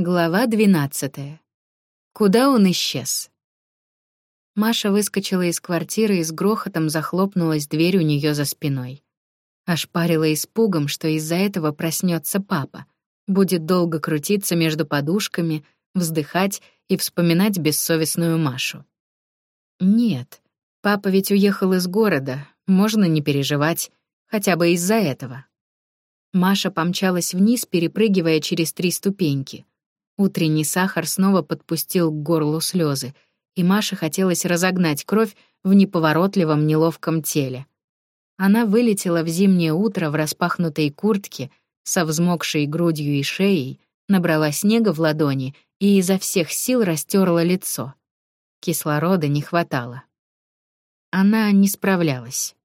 Глава 12. Куда он исчез? Маша выскочила из квартиры и с грохотом захлопнулась дверь у нее за спиной. Ошпарила испугом, что из-за этого проснется папа, будет долго крутиться между подушками, вздыхать и вспоминать бессовестную Машу. Нет, папа ведь уехал из города, можно не переживать, хотя бы из-за этого. Маша помчалась вниз, перепрыгивая через три ступеньки. Утренний сахар снова подпустил к горлу слезы, и Маше хотелось разогнать кровь в неповоротливом неловком теле. Она вылетела в зимнее утро в распахнутой куртке, со взмокшей грудью и шеей, набрала снега в ладони и изо всех сил растерла лицо. Кислорода не хватало. Она не справлялась.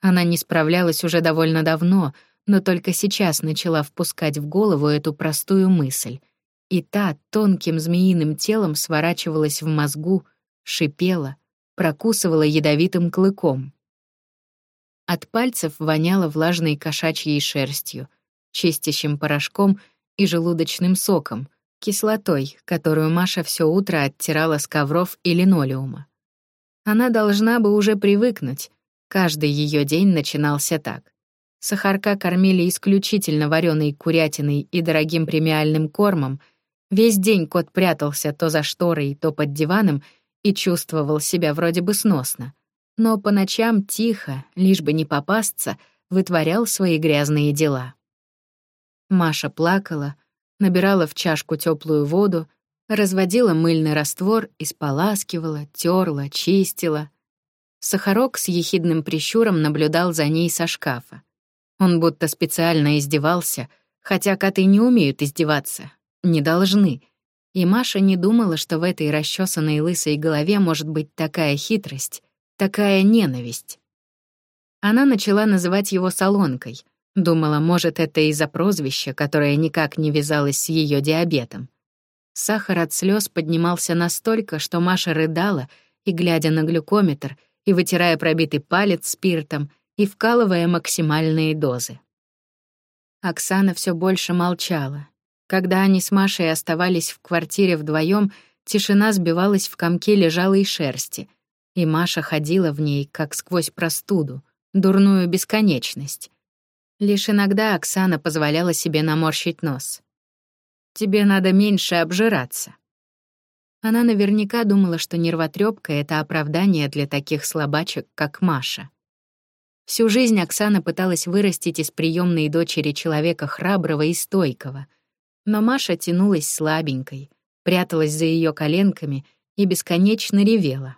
Она не справлялась уже довольно давно, но только сейчас начала впускать в голову эту простую мысль — и та тонким змеиным телом сворачивалась в мозгу, шипела, прокусывала ядовитым клыком. От пальцев воняло влажной кошачьей шерстью, чистящим порошком и желудочным соком, кислотой, которую Маша все утро оттирала с ковров и линолеума. Она должна бы уже привыкнуть. Каждый ее день начинался так. Сахарка кормили исключительно вареной курятиной и дорогим премиальным кормом — Весь день кот прятался то за шторой, то под диваном и чувствовал себя вроде бы сносно. Но по ночам тихо, лишь бы не попасться, вытворял свои грязные дела. Маша плакала, набирала в чашку теплую воду, разводила мыльный раствор и споласкивала, терла, чистила. Сахарок с ехидным прищуром наблюдал за ней со шкафа. Он будто специально издевался, хотя коты не умеют издеваться, не должны. И Маша не думала, что в этой расчесанной лысой голове может быть такая хитрость, такая ненависть. Она начала называть его солонкой. Думала, может, это из-за прозвища, которое никак не вязалось с ее диабетом. Сахар от слез поднимался настолько, что Маша рыдала и, глядя на глюкометр, и вытирая пробитый палец спиртом, и вкалывая максимальные дозы. Оксана все больше молчала, когда они с Машей оставались в квартире вдвоем, тишина сбивалась в комке лежалой шерсти, и Маша ходила в ней, как сквозь простуду, дурную бесконечность. Лишь иногда Оксана позволяла себе наморщить нос. «Тебе надо меньше обжираться». Она наверняка думала, что нервотрепка — это оправдание для таких слабачек, как Маша. Всю жизнь Оксана пыталась вырастить из приемной дочери человека храброго и стойкого — но Маша тянулась слабенькой, пряталась за ее коленками и бесконечно ревела.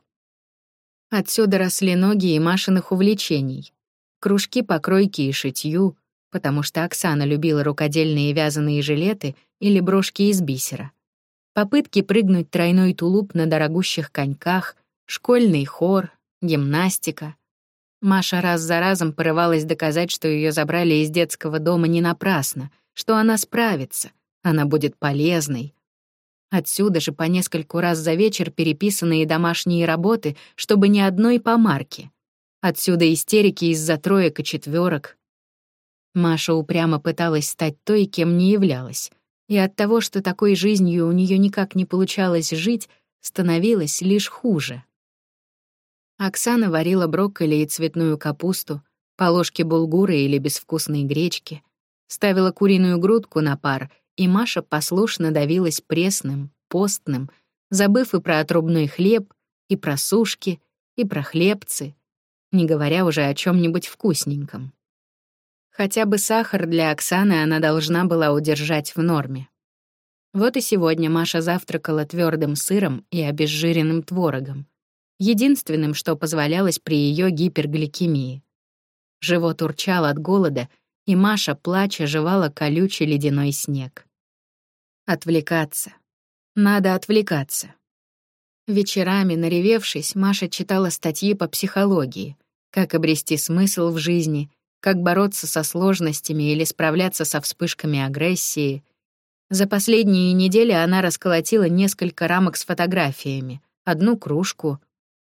Отсюда росли ноги и Машиных увлечений. Кружки по кройке и шитью, потому что Оксана любила рукодельные вязаные жилеты или брошки из бисера. Попытки прыгнуть тройной тулуп на дорогущих коньках, школьный хор, гимнастика. Маша раз за разом порывалась доказать, что ее забрали из детского дома не напрасно, что она справится — она будет полезной. Отсюда же по нескольку раз за вечер переписанные домашние работы, чтобы ни одной помарки. Отсюда истерики из-за троек и четверок. Маша упрямо пыталась стать той, кем не являлась. И от того, что такой жизнью у нее никак не получалось жить, становилось лишь хуже. Оксана варила брокколи и цветную капусту, по ложке булгура или безвкусной гречки, ставила куриную грудку на пар — и Маша послушно давилась пресным, постным, забыв и про отрубной хлеб, и про сушки, и про хлебцы, не говоря уже о чем нибудь вкусненьком. Хотя бы сахар для Оксаны она должна была удержать в норме. Вот и сегодня Маша завтракала твердым сыром и обезжиренным творогом, единственным, что позволялось при ее гипергликемии. Живот урчал от голода — и Маша, плача, жевала колючий ледяной снег. Отвлекаться. Надо отвлекаться. Вечерами, наревевшись, Маша читала статьи по психологии, как обрести смысл в жизни, как бороться со сложностями или справляться со вспышками агрессии. За последние недели она расколотила несколько рамок с фотографиями, одну кружку,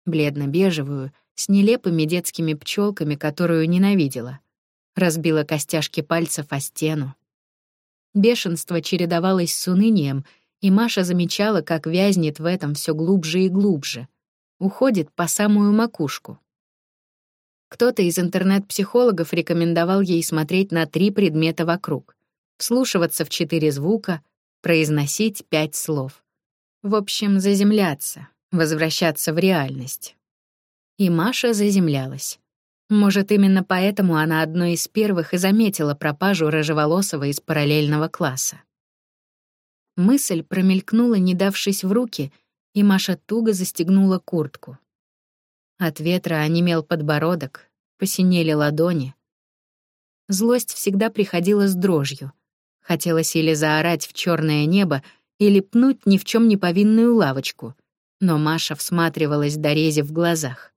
бледно-бежевую, с нелепыми детскими пчелками, которую ненавидела — разбила костяшки пальцев о стену. Бешенство чередовалось с унынием, и Маша замечала, как вязнет в этом все глубже и глубже, уходит по самую макушку. Кто-то из интернет-психологов рекомендовал ей смотреть на три предмета вокруг, вслушиваться в четыре звука, произносить пять слов. В общем, заземляться, возвращаться в реальность. И Маша заземлялась. Может, именно поэтому она одной из первых и заметила пропажу рыжеволосого из параллельного класса. Мысль промелькнула, не давшись в руки, и Маша туго застегнула куртку. От ветра онемел подбородок, посинели ладони. Злость всегда приходила с дрожью. Хотелось или заорать в черное небо, или пнуть ни в чем не повинную лавочку. Но Маша всматривалась до рези в глазах.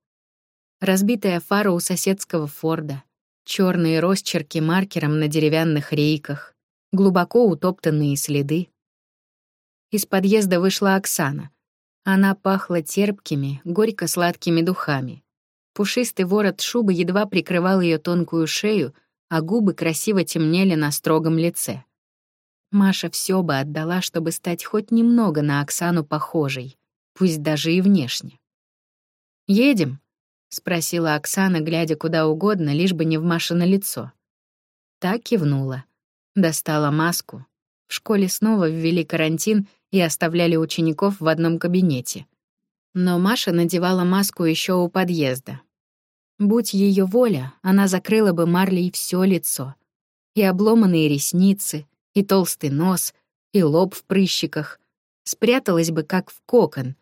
Разбитая фара у соседского Форда, черные росчерки маркером на деревянных рейках, глубоко утоптанные следы. Из подъезда вышла Оксана — она пахла терпкими, горько-сладкими духами. Пушистый ворот шубы едва прикрывал ее тонкую шею, а губы красиво темнели на строгом лице. Маша все бы отдала, чтобы стать хоть немного на Оксану похожей, пусть даже и внешне. «Едем?» — спросила Оксана, глядя куда угодно, лишь бы не в Машино лицо. Так кивнула. Достала маску. В школе снова ввели карантин — и оставляли учеников в одном кабинете. Но Маша надевала маску еще у подъезда. Будь ее воля, она закрыла бы марлей все лицо. И обломанные ресницы, и толстый нос, и лоб в прыщиках. Спряталась бы, как в кокон.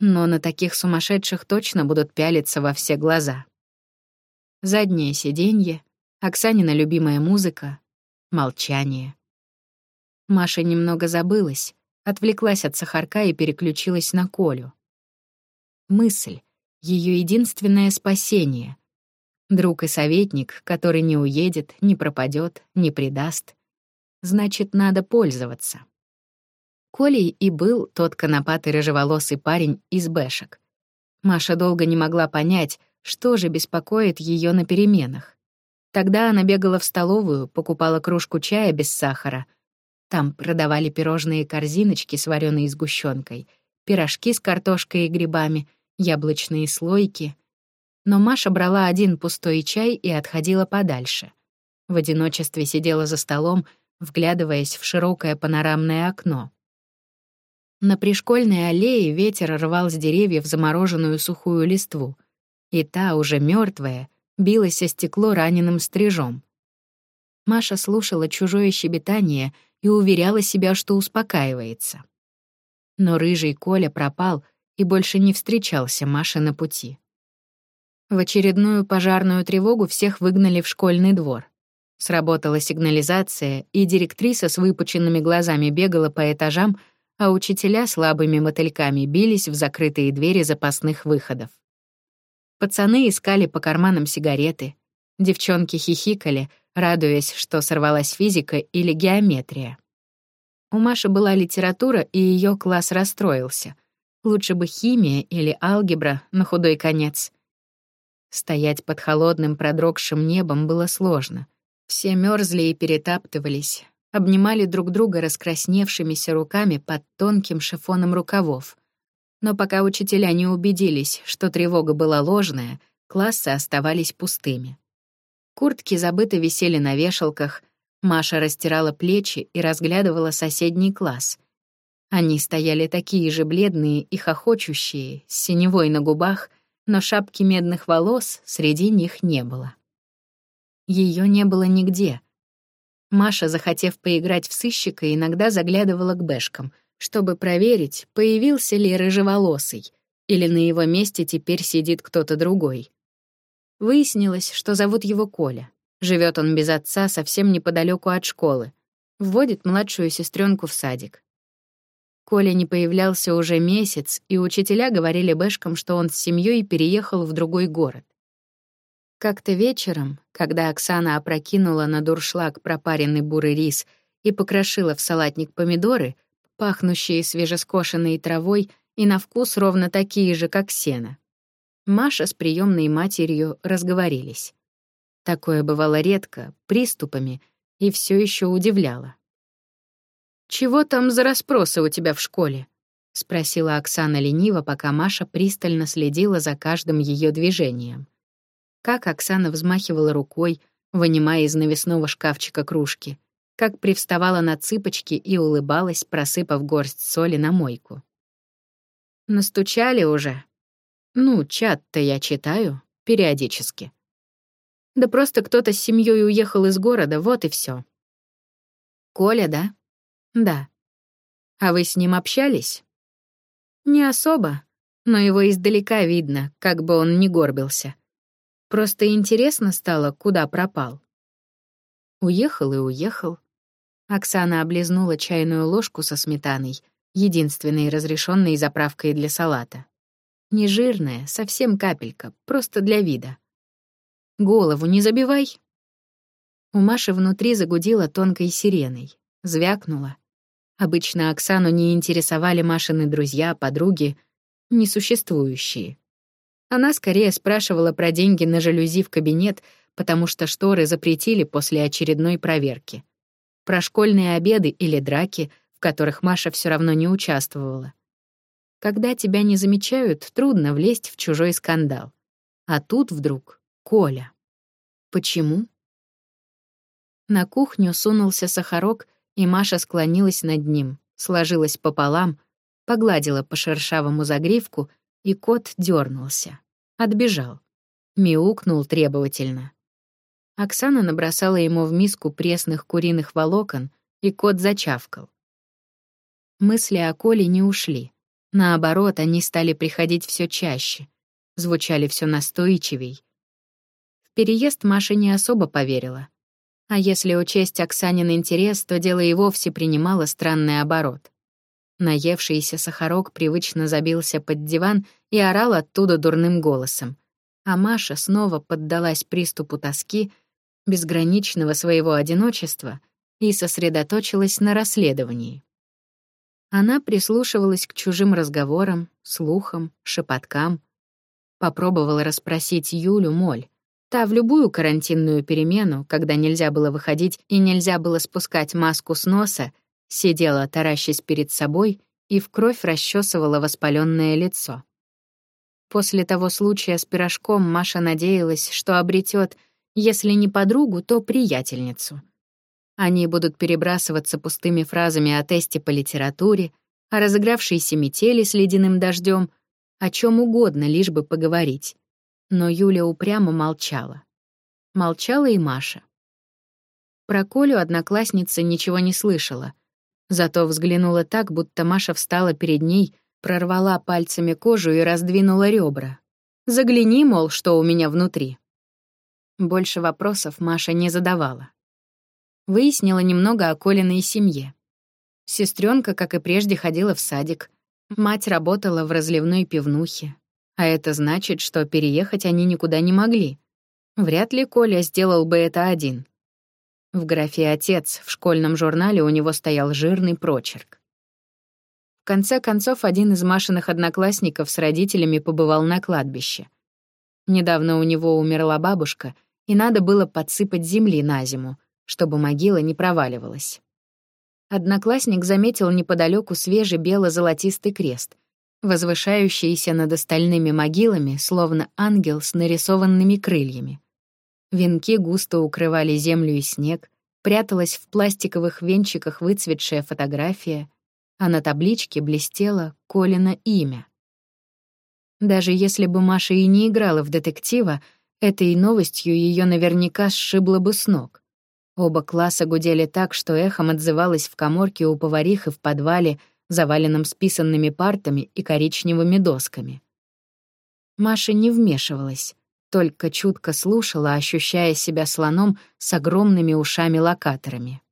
Но на таких сумасшедших точно будут пялиться во все глаза. Заднее сиденье, Оксанина любимая музыка, молчание. Маша немного забылась, отвлеклась от сахарка и переключилась на Колю. Мысль — ее единственное спасение. Друг и советник, который не уедет, не пропадет, не предаст. Значит, надо пользоваться. Колей и был тот конопатый рыжеволосый парень из бэшек. Маша долго не могла понять, что же беспокоит ее на переменах. Тогда она бегала в столовую, покупала кружку чая без сахара — там продавали пирожные корзиночки с вареной сгущенкой, пирожки с картошкой и грибами, яблочные слойки. Но Маша брала один пустой чай и отходила подальше. В одиночестве сидела за столом, вглядываясь в широкое панорамное окно. На пришкольной аллее ветер рвал с деревьев замороженную сухую листву, и та, уже мертвая, билась о стекло раненым стрижом. Маша слушала чужое щебетание — и уверяла себя, что успокаивается. Но рыжий Коля пропал и больше не встречался Маше на пути. В очередную пожарную тревогу всех выгнали в школьный двор. Сработала сигнализация, и директриса с выпученными глазами бегала по этажам, а учителя слабыми мотыльками бились в закрытые двери запасных выходов. Пацаны искали по карманам сигареты, девчонки хихикали, радуясь, что сорвалась физика или геометрия. У Маши была литература, и ее класс расстроился. Лучше бы химия или алгебра на худой конец. Стоять под холодным продрогшим небом было сложно. Все мерзли и перетаптывались, обнимали друг друга раскрасневшимися руками под тонким шифоном рукавов. Но пока учителя не убедились, что тревога была ложная, классы оставались пустыми. Куртки забыто висели на вешалках. Маша растирала плечи и разглядывала соседний класс. Они стояли такие же бледные и хохочущие, с синевой на губах, но шапки медных волос среди них не было. Ее не было нигде. Маша, захотев поиграть в сыщика, иногда заглядывала к бэшкам, чтобы проверить, появился ли рыжеволосый, или на его месте теперь сидит кто-то другой. Выяснилось, что зовут его Коля. Живет он без отца совсем неподалеку от школы. Вводит младшую сестренку в садик. Коля не появлялся уже месяц, и учителя говорили Бэшкам, что он с семьей переехал в другой город. Как-то вечером, когда Оксана опрокинула на дуршлаг пропаренный бурый рис и покрошила в салатник помидоры, пахнущие свежескошенной травой и на вкус ровно такие же, как сено, Маша с приемной матерью разговорились. Такое бывало редко, приступами, и все еще удивляло. «Чего там за расспросы у тебя в школе?» — спросила Оксана лениво, пока Маша пристально следила за каждым ее движением. Как Оксана взмахивала рукой, вынимая из навесного шкафчика кружки, как привставала на цыпочки и улыбалась, просыпав горсть соли на мойку. «Настучали уже?» «Ну, чат-то я читаю, периодически». «Да просто кто-то с семьей уехал из города, вот и все. «Коля, да?» «Да». «А вы с ним общались?» Не особо, но его издалека видно, как бы он ни горбился. Просто интересно стало, куда пропал. Уехал и уехал. Оксана облизнула чайную ложку со сметаной, единственной разрешенной заправкой для салата. Не жирная, совсем капелька, просто для вида. Голову не забивай. У Маши внутри загудила тонкой сиреной, звякнула, Обычно Оксану не интересовали Машины друзья, подруги, несуществующие. Она скорее спрашивала про деньги на жалюзи в кабинет, потому что шторы запретили после очередной проверки. Про школьные обеды или драки, в которых Маша все равно не участвовала. Когда тебя не замечают, трудно влезть в чужой скандал. А тут вдруг Коля. Почему? На кухню сунулся сахарок и Маша склонилась над ним, сложилась пополам, погладила по шершавому загривку, и кот дернулся, отбежал, мяукнул требовательно. Оксана набросала ему в миску пресных куриных волокон, и кот зачавкал. Мысли о Коле не ушли. Наоборот, они стали приходить все чаще, звучали все настойчивей. В переезд Маша не особо поверила. А если учесть Оксанин интерес, то дело и вовсе принимало странный оборот. Наевшийся сахарок привычно забился под диван и орал оттуда дурным голосом. А Маша снова поддалась приступу тоски, безграничного своего одиночества и сосредоточилась на расследовании. Она прислушивалась к чужим разговорам, слухам, шепоткам. Попробовала расспросить Юлю Моль, Та в любую карантинную перемену, когда нельзя было выходить и нельзя было спускать маску с носа, сидела, таращась перед собой, и в кровь расчесывала воспаленное лицо. После того случая с пирожком Маша надеялась, что обретет, если не подругу, то приятельницу. Они будут перебрасываться пустыми фразами о тесте по литературе, о разыгравшейся метели с ледяным дождем, о чем угодно, лишь бы поговорить. Но Юля упрямо молчала. Молчала и Маша. Про Колю одноклассница ничего не слышала. Зато взглянула так, будто Маша встала перед ней, прорвала пальцами кожу и раздвинула ребра. «Загляни, мол, что у меня внутри». Больше вопросов Маша не задавала. Выяснила немного о Колиной семье. Сестренка, как и прежде, ходила в садик. Мать работала в разливной пивнухе. А это значит, что переехать они никуда не могли. Вряд ли Коля сделал бы это один. В графе «Отец» в школьном журнале у него стоял жирный прочерк. В конце концов, один из Машиных одноклассников с родителями побывал на кладбище. Недавно у него умерла бабушка, и надо было подсыпать земли на зиму, чтобы могила не проваливалась. Одноклассник заметил неподалеку свежий бело-золотистый крест, возвышающийся над остальными могилами, словно ангел с нарисованными крыльями. Венки густо укрывали землю и снег, пряталась в пластиковых венчиках выцветшая фотография, а на табличке блестело Колина имя. Даже если бы Маша и не играла в детектива, этой новостью ее наверняка сшибло бы с ног. Оба класса гудели так, что эхом отзывалось в коморке у поварих и в подвале — заваленном списанными партами и коричневыми досками. Маша не вмешивалась, только чутко слушала, ощущая себя слоном с огромными ушами-локаторами.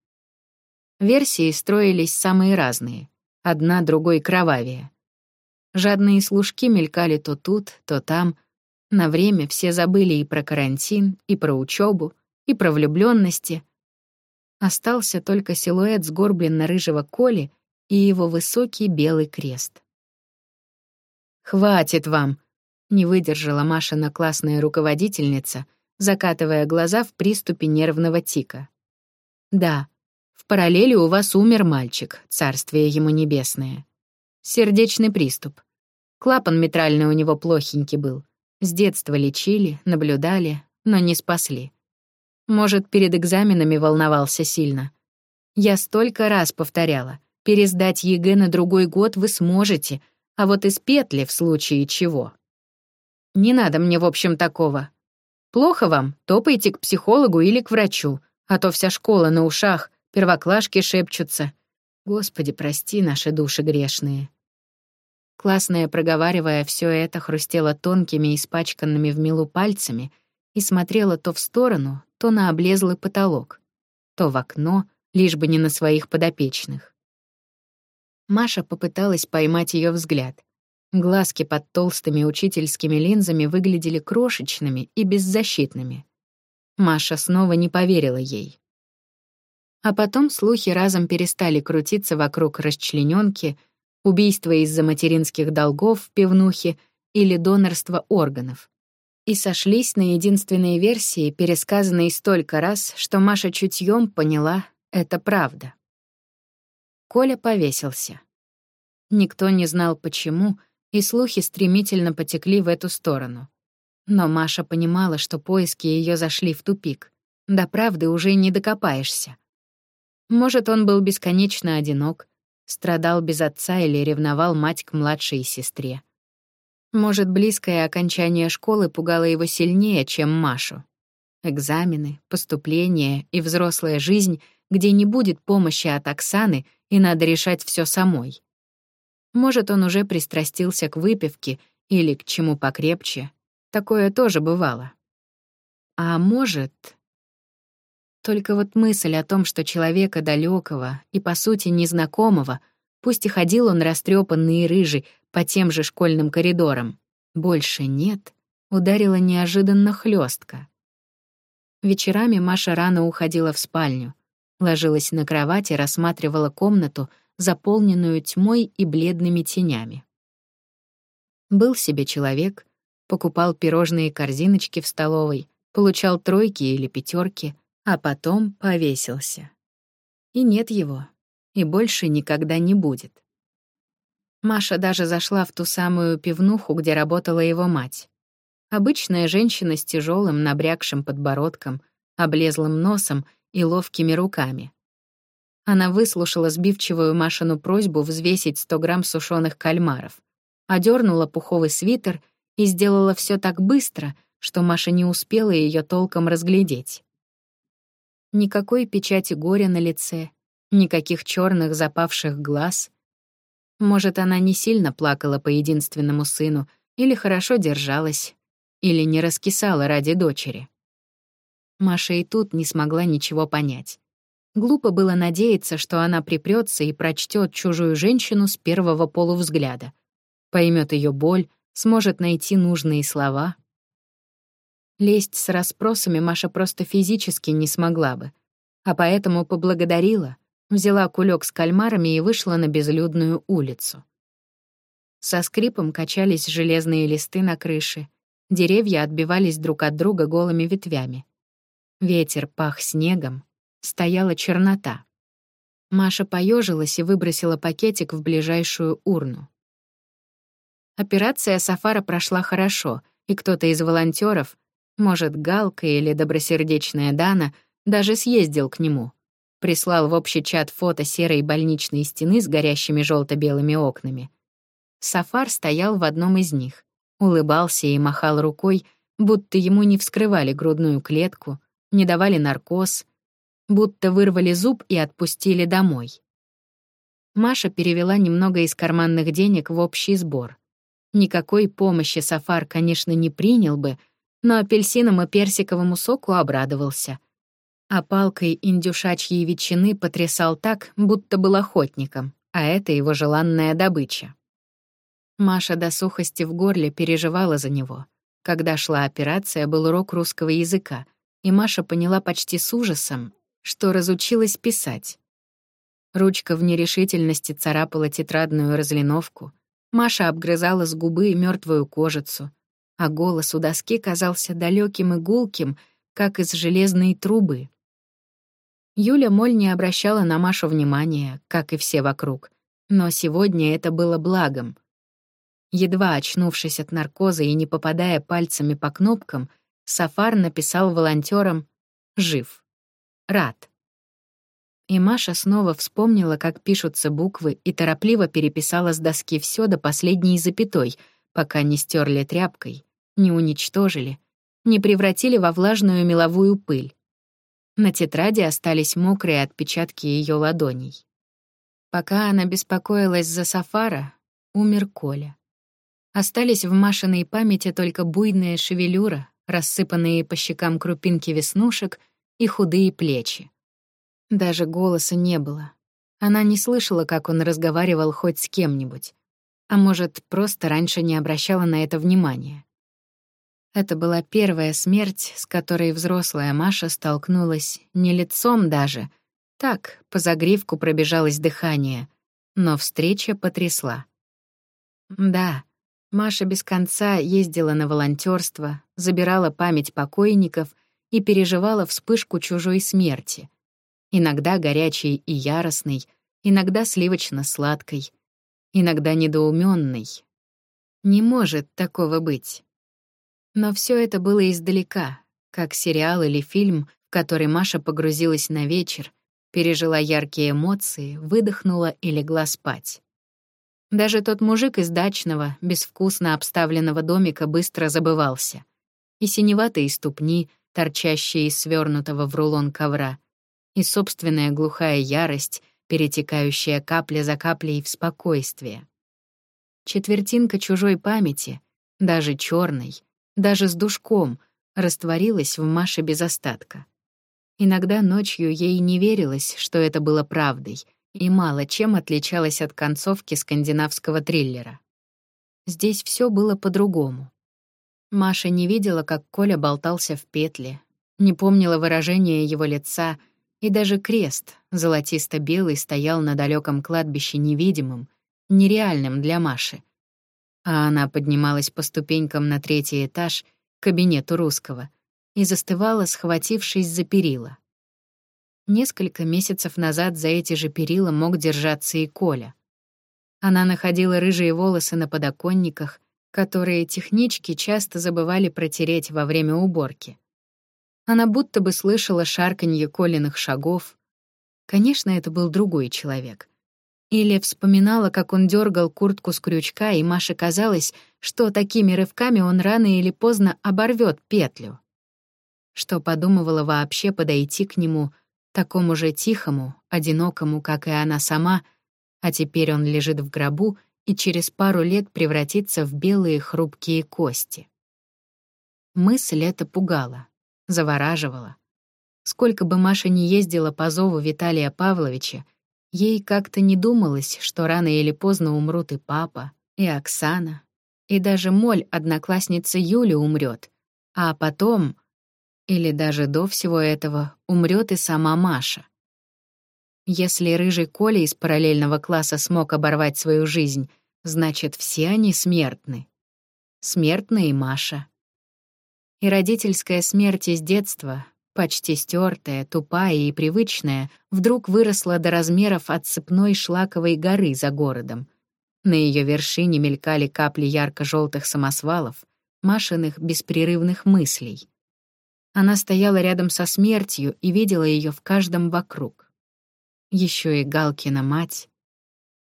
Версии строились самые разные, одна другой кровавее. Жадные служки мелькали то тут, то там. На время все забыли и про карантин, и про учебу, и про влюбленности. Остался только силуэт сгорбленно-рыжего Коли и его высокий белый крест. «Хватит вам!» — не выдержала Машина классная руководительница, закатывая глаза в приступе нервного тика. «Да, В параллели у вас умер мальчик, царствие ему небесное. Сердечный приступ. Клапан митральный у него плохенький был. С детства лечили, наблюдали, но не спасли. Может, перед экзаменами волновался сильно. Я столько раз повторяла. Пересдать ЕГЭ на другой год вы сможете, а вот из петли в случае чего. Не надо мне, в общем, такого. Плохо вам, топайте к психологу или к врачу, а то вся школа на ушах, первоклашки шепчутся. Господи, прости наши души грешные. Классная, проговаривая все это, хрустела тонкими, испачканными в милу пальцами и смотрела то в сторону, то на облезлый потолок, то в окно, лишь бы не на своих подопечных. Маша попыталась поймать ее взгляд. Глазки под толстыми учительскими линзами выглядели крошечными и беззащитными. Маша снова не поверила ей. А потом слухи разом перестали крутиться вокруг расчлененки, убийства из-за материнских долгов в пивнухе или донорства органов. И сошлись на единственной версии, пересказанной столько раз, что Маша чутьем поняла — это правда. Коля повесился. Никто не знал почему, и слухи стремительно потекли в эту сторону. Но Маша понимала, что поиски ее зашли в тупик. До правды уже не докопаешься. Может, он был бесконечно одинок, страдал без отца или ревновал мать к младшей сестре. Может, близкое окончание школы пугало его сильнее, чем Машу. Экзамены, поступление и взрослая жизнь, где не будет помощи от Оксаны и надо решать все самой. Может, он уже пристрастился к выпивке или к чему покрепче. Такое тоже бывало. А может... Только вот мысль о том, что человека далекого и, по сути, незнакомого, пусть и ходил он растрепанный и рыжий по тем же школьным коридорам, больше нет, ударила неожиданно хлестко. Вечерами Маша рано уходила в спальню, ложилась на кровать и рассматривала комнату, заполненную тьмой и бледными тенями. Был себе человек, покупал пирожные корзиночки в столовой, получал тройки или пятерки, а потом повесился. И нет его, и больше никогда не будет. Маша даже зашла в ту самую пивнуху, где работала его мать. Обычная женщина с тяжелым набрякшим подбородком, облезлым носом и ловкими руками. Она выслушала сбивчивую Машину просьбу взвесить 100 грамм сушеных кальмаров, одернула пуховый свитер и сделала все так быстро, что Маша не успела ее толком разглядеть. Никакой печати горя на лице, никаких черных запавших глаз. Может, она не сильно плакала по единственному сыну, или хорошо держалась, или не раскисала ради дочери. Маша и тут не смогла ничего понять. Глупо было надеяться, что она припрется и прочтет чужую женщину с первого полувзгляда, поймет ее боль, сможет найти нужные слова — Лезть с расспросами Маша просто физически не смогла бы, а поэтому поблагодарила, взяла кулек с кальмарами и вышла на безлюдную улицу. Со скрипом качались железные листы на крыше, деревья отбивались друг от друга голыми ветвями. Ветер пах снегом, стояла чернота. Маша поежилась и выбросила пакетик в ближайшую урну. Операция Сафара прошла хорошо, и кто-то из волонтеров может, Галка или добросердечная Дана даже съездил к нему. Прислал в общий чат фото серой больничной стены с горящими желто белыми окнами. Сафар стоял в одном из них, улыбался и махал рукой, будто ему не вскрывали грудную клетку, не давали наркоз, будто вырвали зуб и отпустили домой. Маша перевела немного из карманных денег в общий сбор. Никакой помощи Сафар, конечно, не принял бы, но апельсинам и персиковому соку обрадовался. А палкой индюшачьей ветчины потрясал так, будто был охотником, а это его желанная добыча. Маша до сухости в горле переживала за него. Когда шла операция, был урок русского языка, и Маша поняла почти с ужасом, что разучилась писать. Ручка в нерешительности царапала тетрадную разлиновку. Маша обгрызала с губы мертвую кожицу а голос у доски казался далеким и гулким, как из железной трубы. Юля Моль не обращала на Машу внимания, как и все вокруг, но сегодня это было благом. Едва очнувшись от наркоза и не попадая пальцами по кнопкам, Сафар написал волонтерам «Жив. Рад». И Маша снова вспомнила, как пишутся буквы, и торопливо переписала с доски все до последней запятой, пока не стерли тряпкой, не уничтожили, не превратили во влажную меловую пыль. На тетради остались мокрые отпечатки ее ладоней. Пока она беспокоилась за Сафара, умер Коля. Остались в Машиной памяти только буйная шевелюра, рассыпанные по щекам крупинки веснушек и худые плечи. Даже голоса не было. Она не слышала, как он разговаривал хоть с кем-нибудь. А может, просто раньше не обращала на это внимания. Это была первая смерть, с которой взрослая Маша столкнулась не лицом даже. Так, по загривку пробежалось дыхание, но встреча потрясла. Да, Маша без конца ездила на волонтерство, забирала память покойников и переживала вспышку чужой смерти. Иногда горячей и яростной, иногда сливочно-сладкой, иногда недоуменной. Не может такого быть. Но все это было издалека, как сериал или фильм, в который Маша погрузилась на вечер, пережила яркие эмоции, выдохнула и легла спать. Даже тот мужик из дачного, безвкусно обставленного домика быстро забывался. И синеватые ступни, торчащие из свернутого в рулон ковра, и собственная глухая ярость, перетекающая капля за каплей в спокойствие. Четвертинка чужой памяти, даже черной, даже с душком, растворилась в Маше без остатка. Иногда ночью ей не верилось, что это было правдой, и мало чем отличалось от концовки скандинавского триллера. Здесь все было по-другому. Маша не видела, как Коля болтался в петле, не помнила выражения его лица, и даже крест, золотисто-белый, стоял на далеком кладбище невидимым, нереальным для Маши, а она поднималась по ступенькам на третий этаж к кабинету русского и застывала, схватившись за перила. Несколько месяцев назад за эти же перила мог держаться и Коля. Она находила рыжие волосы на подоконниках, которые технички часто забывали протереть во время уборки. Она будто бы слышала шарканье Колиных шагов. Конечно, это был другой человек. Или вспоминала, как он дергал куртку с крючка, и Маше казалось, что такими рывками он рано или поздно оборвет петлю. Что подумывала вообще подойти к нему, такому же тихому, одинокому, как и она сама, а теперь он лежит в гробу и через пару лет превратится в белые хрупкие кости. Мысль эта пугала, завораживала. Сколько бы Маша ни ездила по зову Виталия Павловича, Ей как-то не думалось, что рано или поздно умрут и папа, и Оксана, и даже Моль, одноклассница Юли, умрет, а потом, или даже до всего этого, умрет и сама Маша. Если рыжий Коля из параллельного класса смог оборвать свою жизнь, значит, все они смертны. Смертна и Маша. И родительская смерть из детства, почти стертая, тупая и привычная, вдруг выросла до размеров отсыпной шлаковой горы за городом. На ее вершине мелькали капли ярко-желтых самосвалов, Машиных беспрерывных мыслей. Она стояла рядом со смертью и видела ее в каждом вокруг. Еще и Галкина мать.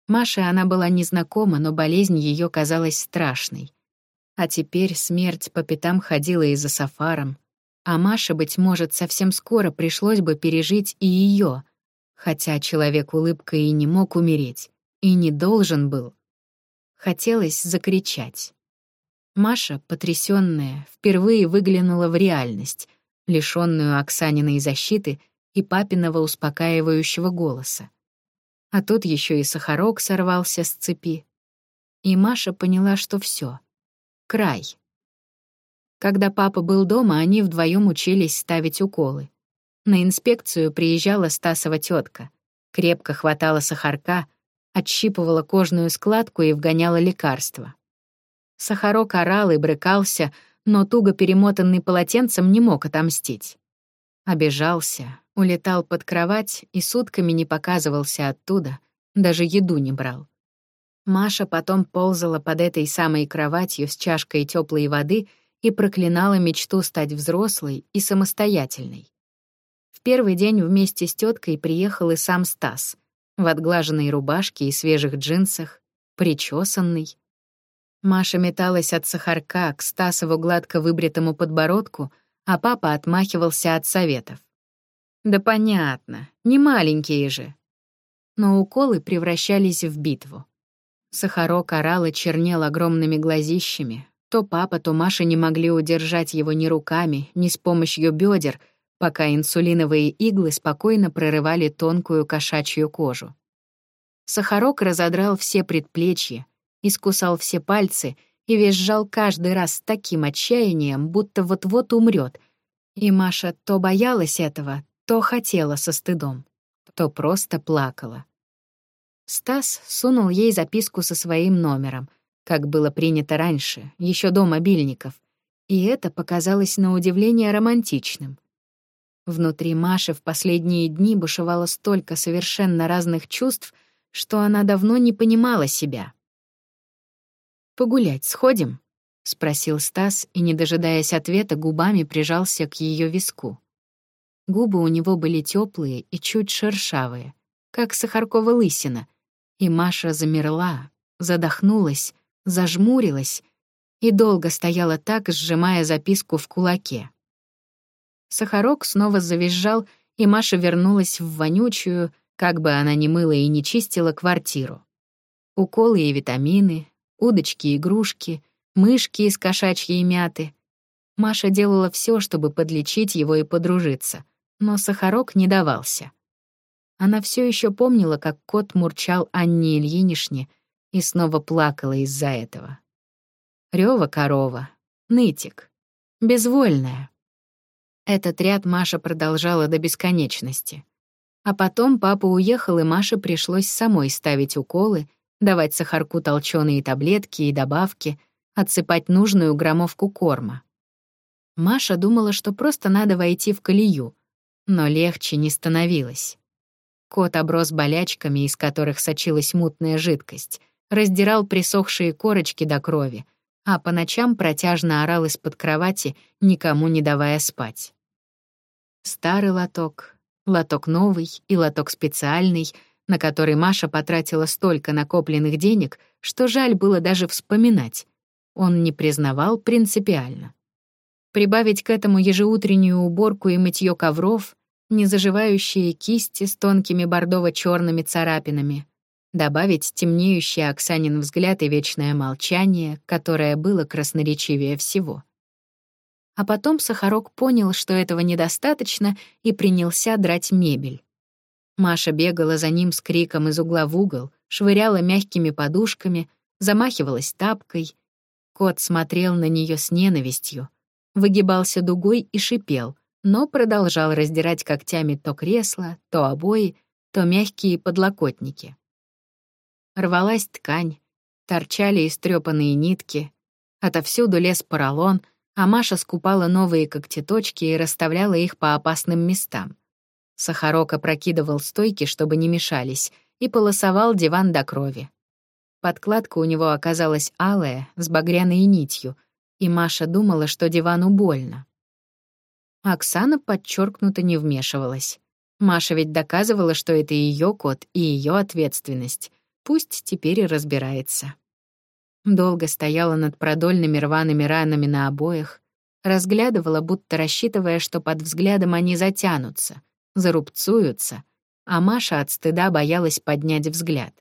Маше она была незнакома, но болезнь ее казалась страшной. А теперь смерть по пятам ходила и за Сафаром, а Маше, быть может, совсем скоро пришлось бы пережить и ее, хотя человек улыбкой и не мог умереть, и не должен был. Хотелось закричать. Маша, потрясённая, впервые выглянула в реальность, лишённую Оксаниной защиты и папиного успокаивающего голоса. А тут ещё и сахарок сорвался с цепи. И Маша поняла, что всё. Край. Когда папа был дома, они вдвоем учились ставить уколы. На инспекцию приезжала Стасова тетка, крепко хватала сахарка, отщипывала кожную складку и вгоняла лекарства. Сахарок орал и брыкался, но туго перемотанный полотенцем не мог отомстить. Обижался, Улетал под кровать и сутками не показывался оттуда, даже еду не брал. Маша потом ползала под этой самой кроватью с чашкой теплой воды и проклинала мечту стать взрослой и самостоятельной. В первый день вместе с теткой приехал и сам Стас, в отглаженной рубашке и свежих джинсах, причесанный. Маша металась от сахарка к Стасову гладко выбритому подбородку, а папа отмахивался от советов. «Да понятно, не маленькие же». Но уколы превращались в битву. Сахарок орал и чернел огромными глазищами. То папа, то Маша не могли удержать его ни руками, ни с помощью бедер, пока инсулиновые иглы спокойно прорывали тонкую кошачью кожу. Сахарок разодрал все предплечья, искусал все пальцы и визжал каждый раз с таким отчаянием, будто вот-вот умрет. И Маша то боялась этого, то хотела со стыдом, то просто плакала. Стас сунул ей записку со своим номером, как было принято раньше, еще до мобильников, и это показалось на удивление романтичным. Внутри Маши в последние дни бушевало столько совершенно разных чувств, что она давно не понимала себя. «Погулять сходим?» — спросил Стас и, не дожидаясь ответа, губами прижался к ее виску. Губы у него были теплые и чуть шершавые, как сахаркова лысина, и Маша замерла, задохнулась, зажмурилась и долго стояла так, сжимая записку в кулаке. Сахарок снова завизжал, и Маша вернулась в вонючую, как бы она ни мыла и не чистила, квартиру. Уколы и витамины, удочки игрушки, мышки из кошачьей мяты. Маша делала все, чтобы подлечить его и подружиться, но Сахарок не давался. Она все еще помнила, как кот мурчал Анне Ильинишне и снова плакала из-за этого. Рёва корова, нытик, безвольная. Этот ряд Маша продолжала до бесконечности. А потом папа уехал, и Маше пришлось самой ставить уколы, давать сахарку толченые таблетки и добавки, отсыпать нужную граммовку корма. Маша думала, что просто надо войти в колею, но легче не становилось. Кот оброс болячками, из которых сочилась мутная жидкость, раздирал присохшие корочки до крови, а по ночам протяжно орал из-под кровати, никому не давая спать. Старый лоток, лоток новый и лоток специальный, на который Маша потратила столько накопленных денег, что жаль было даже вспоминать. Он не признавал принципиально. Прибавить к этому ежеутреннюю уборку и мытье ковров, незаживающие кисти с тонкими бордово черными царапинами, добавить темнеющий Оксанин взгляд и вечное молчание, которое было красноречивее всего. А потом Сахарок понял, что этого недостаточно, и принялся драть мебель. Маша бегала за ним с криком из угла в угол, швыряла мягкими подушками, замахивалась тапкой. Кот смотрел на нее с ненавистью, выгибался дугой и шипел, но продолжал раздирать когтями то кресло, то обои, то мягкие подлокотники. Рвалась ткань, торчали истрепанные нитки, отовсюду лез поролон — а Маша скупала новые когтеточки и расставляла их по опасным местам. Сахарок опрокидывал стойки, чтобы не мешались, и полосовал диван до крови. Подкладка у него оказалась алая, с багряной нитью, и Маша думала, что дивану больно. Оксана подчеркнуто не вмешивалась. Маша ведь доказывала, что это ее кот и ее ответственность. Пусть теперь и разбирается. Долго стояла над продольными рваными ранами на обоях, разглядывала, будто рассчитывая, что под взглядом они затянутся, зарубцуются, а Маша от стыда боялась поднять взгляд.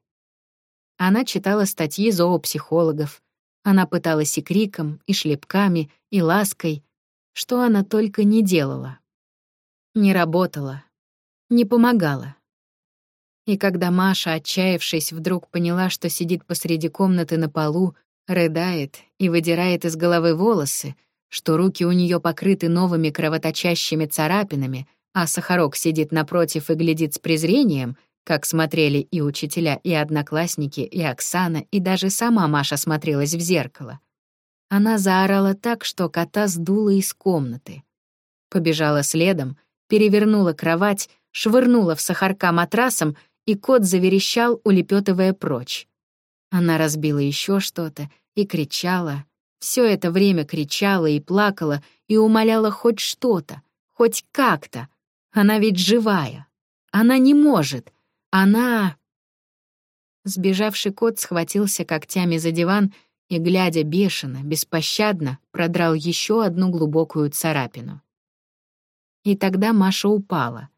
Она читала статьи зоопсихологов, она пыталась и криком, и шлепками, и лаской, что она только не делала. Не работала, не помогала. И когда Маша, отчаявшись, вдруг поняла, что сидит посреди комнаты на полу, рыдает и выдирает из головы волосы, что руки у нее покрыты новыми кровоточащими царапинами, а Сахарок сидит напротив и глядит с презрением, как смотрели и учителя, и одноклассники, и Оксана, и даже сама Маша смотрелась в зеркало. Она заорала так, что кота сдуло из комнаты. Побежала следом перевернула кровать, швырнула в сахарка матрасом, и кот заверещал, улепетывая прочь. Она разбила еще что-то и кричала. Все это время кричала и плакала и умоляла хоть что-то, хоть как-то. Она ведь живая. Она не может. Она... Сбежавший кот схватился когтями за диван и, глядя бешено, беспощадно, продрал еще одну глубокую царапину. И тогда Маша упала.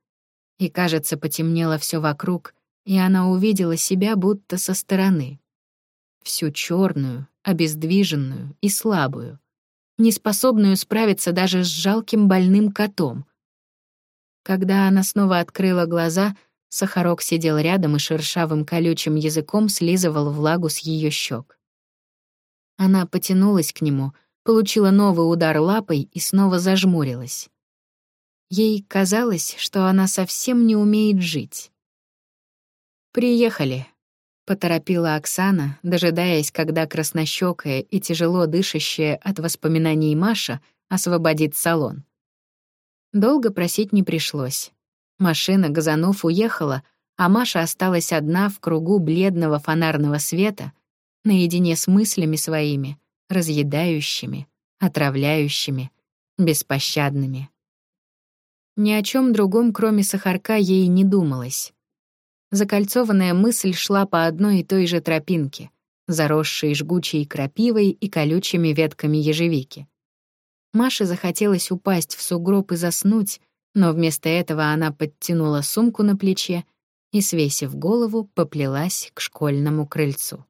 И, кажется, потемнело все вокруг, и она увидела себя будто со стороны. Всю черную, обездвиженную и слабую, неспособную справиться даже с жалким больным котом. Когда она снова открыла глаза, Сахарок сидел рядом и шершавым колючим языком слизывал влагу с ее щек. Она потянулась к нему, получила новый удар лапой и снова зажмурилась. Ей казалось, что она совсем не умеет жить. «Приехали», — поторопила Оксана, дожидаясь, когда краснощёкая и тяжело дышащая от воспоминаний Маша освободит салон. Долго просить не пришлось. Машина, газанув, уехала, а Маша осталась одна в кругу бледного фонарного света, наедине с мыслями своими, разъедающими, отравляющими, беспощадными. Ни о чем другом, кроме сахарка, ей не думалось. Закольцованная мысль шла по одной и той же тропинке, заросшей жгучей крапивой и колючими ветками ежевики. Маше захотелось упасть в сугроб и заснуть, но вместо этого она подтянула сумку на плече и, свесив голову, поплелась к школьному крыльцу.